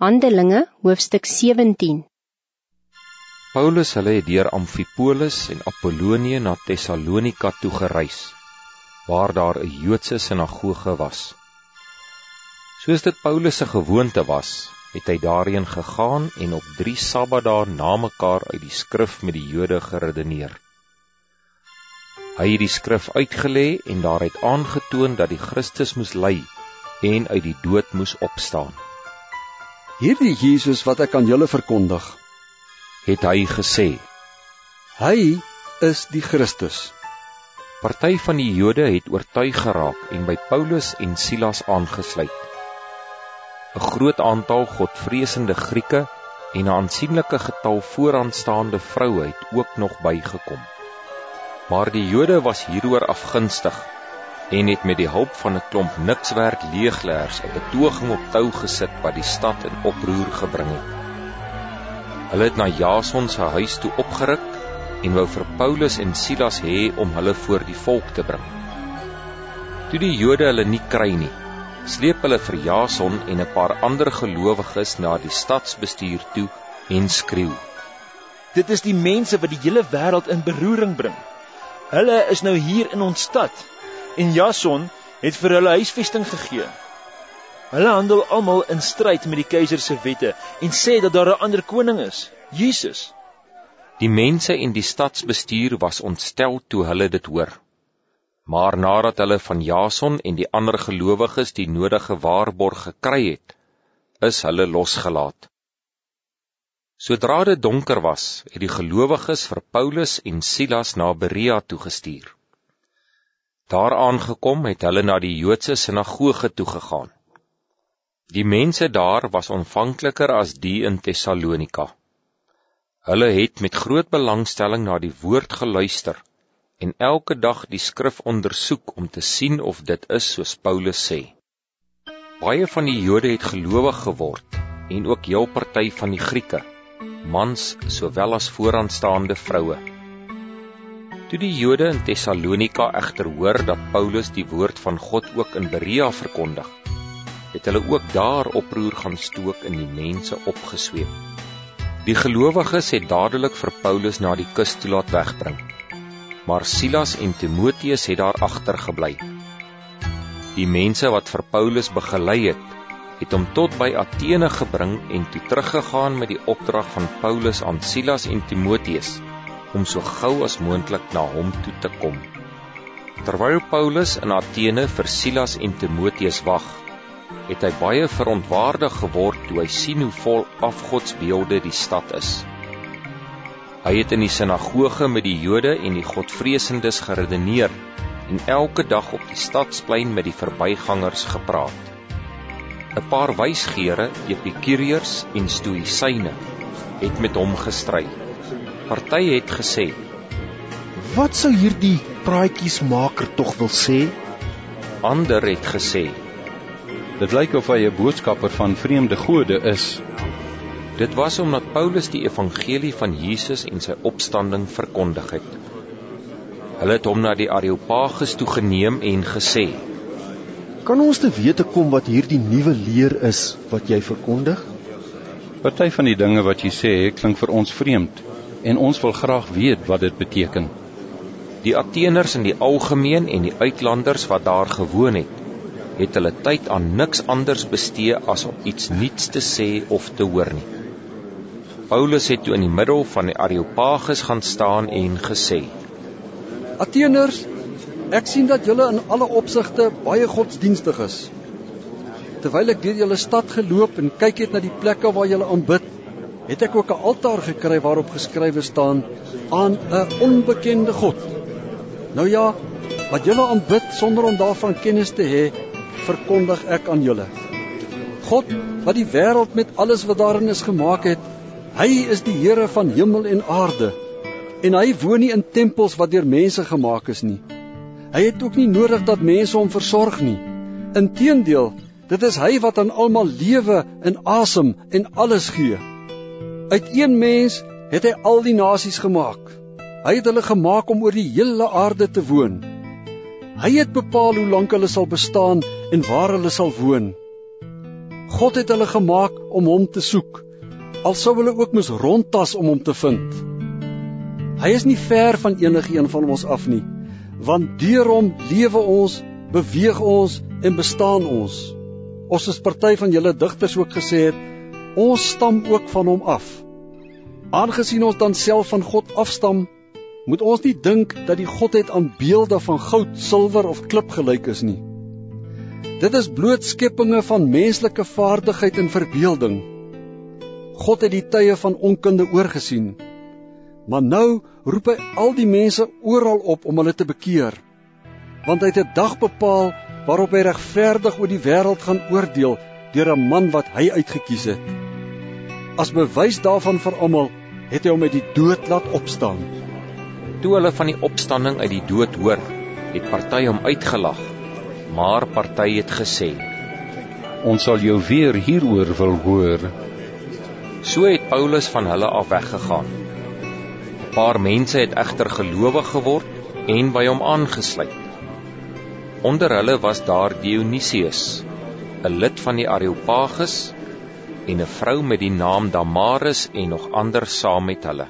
Handelinge hoofstuk 17 Paulus hulle het deur Amfipolis en Apollonie na Tessalonika toe gereis waar daar 'n Joodse sinagoge was. Soos dit Paulus se gewoonte was, het hy daarheen gegaan en op 3 Sabbatdae na mekaar uit die skrif met die Jode geredeneer. Hy het die skrif uitgelê en daaruit aangetoon dat die Christus moes ly en uit die dood moes opstaan. Hierdie Jesus wat ek aan julle verkondig, het hy gesê. Hy is die Christus. Party van die Jode het oortuig geraak en by Paulus en Silas aangesluit. 'n Groot aantal godvreesende Grieke en 'n aansienlike getal vooraanstaande vroue het ook nog bygekom. Maar die Jode was hieroor afgunstig en het met die hulp van 'n klomp nikswerk leegleers 'n betoging op tou gesit wat die stad in oproer gebring het. Hulle het na Jason se huis toe opgeruk en wou vir Paulus en Silas hê om hulle voor die volk te bring. Toe die Jode hulle nie kry nie, sleep hulle vir Jason en 'n paar ander gelowiges na die stadsbestuur toe en skreeu: Dit is die mense wat die hele wêreld in beroering bring. Hulle is nou hier in ons stad en Jason het vir hulle huisvesting gegee. Hulle handel almal in stryd met die keiser se wette en sê dat daar 'n ander koning is, Jesus. Die mense en die stadsbestuur was ontstel toe hulle dit hoor. Maar nadat hulle van Jason en die ander gelowiges die nodige waarborg gekry het, is hulle losgelaat. Sodra dit donker was, het die gelowiges vir Paulus en Silas na Berea toe gestuur. Daar aangekom het hulle na die Joodse sinagoge toe gegaan. Die mense daar was ontvankliker as die in Tessalonika. Hulle het met groot belangstelling na die woord geluister en elke dag die skrif ondersoek om te sien of dit is soos Paulus sê. Baie van die Jode het gelowig geword en ook heel party van die Grieke, mans sowel as vooraanstaande vroue. Toe die Jode in Tessalonika egter hoor dat Paulus die woord van God ook in Berea verkondig, het hulle ook daar oproer gaan stook in die mense opgesweep. Die gelowiges het dadelik vir Paulus na die kus toe laat wegbring. Maar Silas en Timoteus het daar agter gebly. Die mense wat vir Paulus begelei het, het hom tot by Athene gebring en toe teruggegaan met die opdrag van Paulus aan Silas en Timoteus om so gou as moontlik na hom toe te kom. Terwyl Paulus in Athene vir Silas en Timoteus wag, het hy baie verontwaardig geword toe hy sien hoe vol afgodsbeelde die stad is. Hy het in die sinagoge met die Jode en die Godvreesendes geredeneer en elke dag op die stadsplein met die verbygangers gepraat. 'n Paar wysgeere, Epikuriërs en Stoïsyne het met hom gestry. Party het gesê: "Wat sou hierdie praatjiesmaker tog wil sê?" Ander het gesê: "Dit lyk of hy 'n boodskapper van vreemde gode is." Dit was omdat Paulus die evangelie van Jesus en sy opstanding verkondig het. Hulle het hom na die Areopagus toe geneem en gesê: "Kan ons te wete kom wat hierdie nuwe leer is wat jy verkondig?" Party van die dinge wat jy sê klink vir ons vreemd en ons wil graag weet wat dit beteken. Die Ateeners in die algemeen en die uitlanders wat daar gewoon het, het hulle tyd aan niks anders bestee as om iets nuuts te sê of te hoor nie. Paulus het toe in die middel van die Areopagus gaan staan en gesê: Ateeners, ek sien dat julle in alle opsigte baie godsdienstig is. Terwyl ek deur julle stad geloop en kyk het na die plekke waar julle aanbid, het ek ook 'n altaar gekry waarop geskrywe staan aan 'n onbekende God. Nou ja, wat julle aanbid sonder om daarvan kennis te hê, verkondig ek aan julle. God wat die wêreld met alles wat daarin is gemaak het, hy is die Here van hemel en aarde. En hy woon nie in tempels wat deur mense gemaak is nie. Hy het ook nie nodig dat mense hom versorg nie. Inteendeel, dit is hy wat aan almal lewe en asem en alles gee. Uit een mens het hy al die nasies gemaak. Hy het hulle gemaak om oor die hele aarde te woon. Hy het bepaal hoe lank hulle sal bestaan en waar hulle sal woon. God het hulle gemaak om hom te soek. Al sou hulle ook moes rondtas om hom te vind. Hy is nie ver van enigiemand van ons af nie, want deur hom lewe ons, beweeg ons en bestaan ons. Ons is party van julle digters ook gesê het, ons stam ook van hom af. Aangesien ons dan self van God afstam, moet ons nie dink dat die godheid aan beelde van goud, silwer of klip gelyk is nie. Dit is bloot skepinge van menslike vaardigheid en verbeelding. God het die tye van onkunde oorgesien. Maar nou roep hy al die mense oral op om hulle te bekeer. Want hy het 'n dag bepaal waarop hy regverdig oor die wêreld gaan oordeel deur 'n man wat hy uitgekies het. As bewys daarvan vir almal, het hy hom uit die dood laat opstaan. Toe hulle van die opstanding uit die dood hoor, het party hom uitgelag, maar party het gesê: Ons sal jou weer hieroor wil hoor. So het Paulus van hulle af weggegaan. 'n Paar mense het egter gelowig geword en by hom aangesluit. Onder hulle was daar Dionysius, 'n lid van die Areopagus en 'n vrou met die naam Damaris en nog ander saam met hulle.